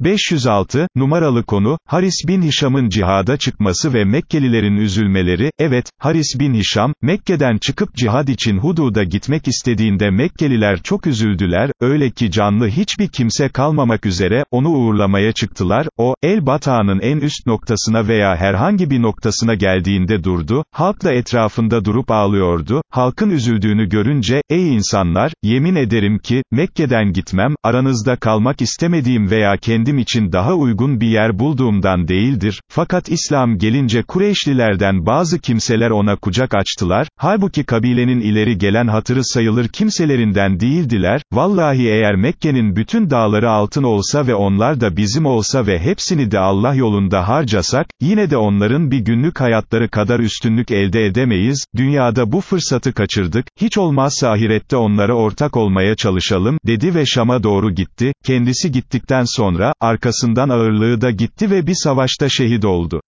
506, numaralı konu, Haris bin Hişam'ın cihada çıkması ve Mekkelilerin üzülmeleri, evet, Haris bin Hişam, Mekke'den çıkıp cihad için Hudud'a gitmek istediğinde Mekkeliler çok üzüldüler, öyle ki canlı hiçbir kimse kalmamak üzere, onu uğurlamaya çıktılar, o, El Batağı'nın en üst noktasına veya herhangi bir noktasına geldiğinde durdu, halkla etrafında durup ağlıyordu, halkın üzüldüğünü görünce, ey insanlar, yemin ederim ki, Mekke'den gitmem, aranızda kalmak istemediğim veya kendi kendim için daha uygun bir yer bulduğumdan değildir, fakat İslam gelince Kureyşlilerden bazı kimseler ona kucak açtılar, halbuki kabilenin ileri gelen hatırı sayılır kimselerinden değildiler, vallahi eğer Mekke'nin bütün dağları altın olsa ve onlar da bizim olsa ve hepsini de Allah yolunda harcasak, yine de onların bir günlük hayatları kadar üstünlük elde edemeyiz, dünyada bu fırsatı kaçırdık, hiç olmazsa ahirette onlara ortak olmaya çalışalım, dedi ve Şam'a doğru gitti, kendisi gittikten sonra, arkasından ağırlığı da gitti ve bir savaşta şehit oldu.